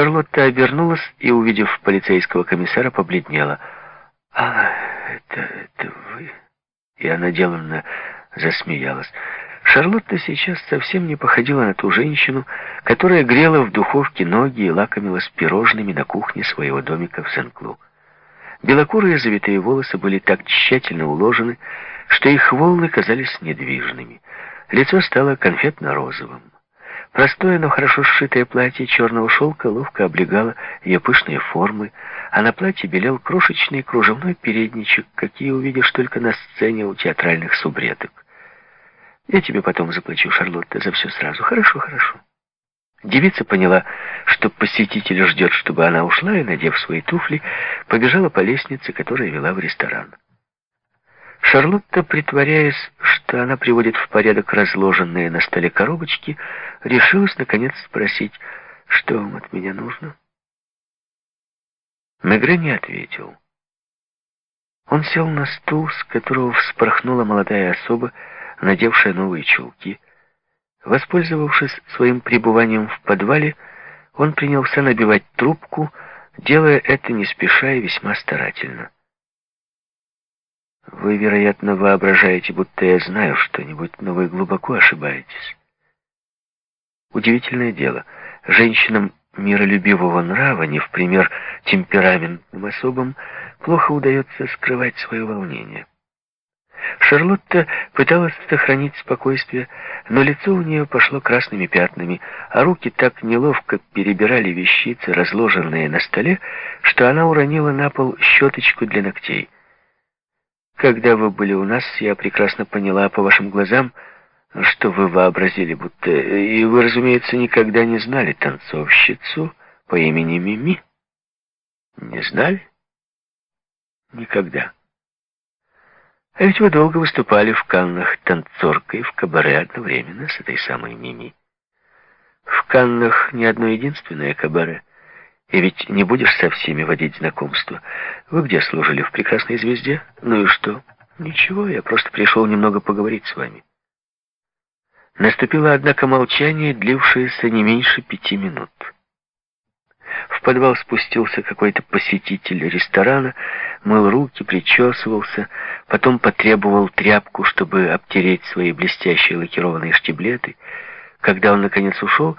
Шарлотта обернулась и, увидев полицейского комиссара, побледнела. «А, это, это вы?» И она деланно засмеялась. Шарлотта сейчас совсем не походила на ту женщину, которая грела в духовке ноги и лакомилась пирожными на кухне своего домика в Сен-Клу. Белокурые завитые волосы были так тщательно уложены, что их волны казались недвижными. Лицо стало конфетно-розовым. Простое, но хорошо сшитое платье черного шелка ловко облегало ее пышные формы, а на платье белел крошечный кружевной передничек, какие увидишь только на сцене у театральных субреток. Я тебе потом заплачу, Шарлотта, за все сразу. Хорошо, хорошо. Девица поняла, что посетитель ждет, чтобы она ушла, и, надев свои туфли, побежала по лестнице, которая вела в ресторан. Шарлотта, притворяясь, что она приводит в порядок разложенные на столе коробочки, решилась, наконец, спросить, что вам от меня нужно. Мегре не ответил. Он сел на стул, с которого вспорхнула молодая особа, надевшая новые чулки. Воспользовавшись своим пребыванием в подвале, он принялся набивать трубку, делая это не спеша и весьма старательно. Вы, вероятно, воображаете, будто я знаю что-нибудь, но вы глубоко ошибаетесь. Удивительное дело, женщинам миролюбивого нрава, не в пример темпераментным особам, плохо удается скрывать свое волнение. Шарлотта пыталась сохранить спокойствие, но лицо у нее пошло красными пятнами, а руки так неловко перебирали вещицы, разложенные на столе, что она уронила на пол щеточку для ногтей. Когда вы были у нас, я прекрасно поняла по вашим глазам, что вы вообразили, будто... И вы, разумеется, никогда не знали танцовщицу по имени Мими. Не знали? Никогда. А ведь вы долго выступали в Каннах танцоркой в кабаре одновременно с этой самой Мими. В Каннах не одно единственное кабаре. И ведь не будешь со всеми водить знакомства. Вы где служили? В «Прекрасной звезде»? Ну и что? Ничего, я просто пришел немного поговорить с вами. Наступило, однако, молчание, длившееся не меньше пяти минут. В подвал спустился какой-то посетитель ресторана, мыл руки, причесывался, потом потребовал тряпку, чтобы обтереть свои блестящие лакированные штиблеты. Когда он, наконец, ушел,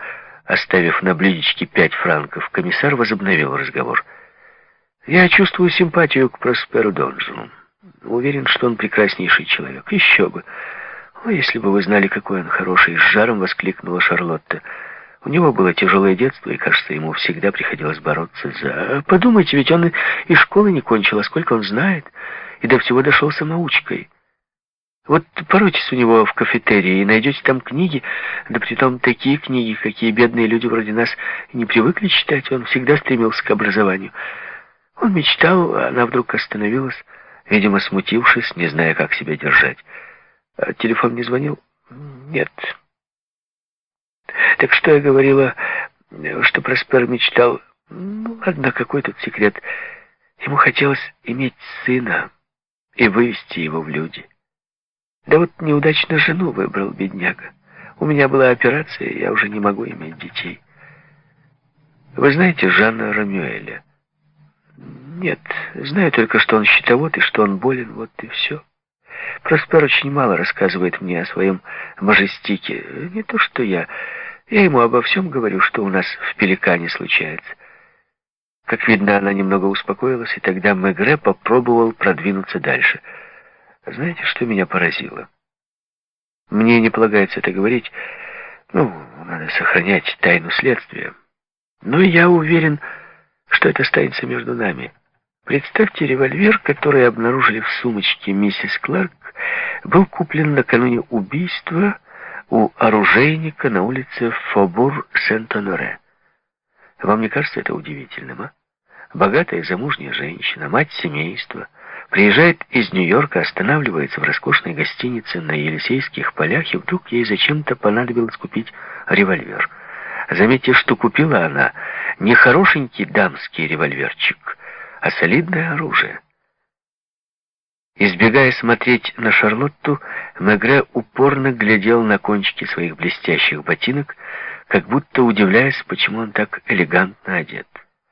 Оставив на блюдечке пять франков, комиссар возобновил разговор. «Я чувствую симпатию к Просперу Донжину. Уверен, что он прекраснейший человек. Еще бы! О, если бы вы знали, какой он хороший!» С жаром воскликнула Шарлотта. У него было тяжелое детство, и, кажется, ему всегда приходилось бороться за... Подумайте, ведь он и школы не кончил, а сколько он знает, и до всего дошел самоучкой. Вот поройтесь у него в кафетерии и найдете там книги, да притом такие книги, какие бедные люди вроде нас не привыкли читать. Он всегда стремился к образованию. Он мечтал, а она вдруг остановилась, видимо, смутившись, не зная, как себя держать. А телефон не звонил? Нет. Так что я говорила, что Проспер мечтал... Ну, ладно, какой тут секрет. Ему хотелось иметь сына и вывести его в люди. Да вот неудачно жену выбрал, бедняга. У меня была операция, я уже не могу иметь детей. Вы знаете Жанна Рамюэля? Нет, знаю только, что он счетовод и что он болен, вот и все. Проспер очень мало рассказывает мне о своем мажестике. Не то, что я. Я ему обо всем говорю, что у нас в Пеликане случается. Как видно, она немного успокоилась, и тогда Мегре попробовал продвинуться дальше — знаете, что меня поразило? Мне не полагается это говорить. Ну, надо сохранять тайну следствия. Но я уверен, что это останется между нами. Представьте, револьвер, который обнаружили в сумочке миссис Кларк, был куплен накануне убийства у оружейника на улице Фобур-Сент-Оноре. Вам не кажется это удивительным, а? Богатая замужняя женщина, мать семейства — Приезжает из Нью-Йорка, останавливается в роскошной гостинице на Елисейских полях, и вдруг ей зачем-то понадобилось купить револьвер. Заметьте, что купила она не хорошенький дамский револьверчик, а солидное оружие. Избегая смотреть на Шарлотту, Мегре упорно глядел на кончики своих блестящих ботинок, как будто удивляясь, почему он так элегантно одет.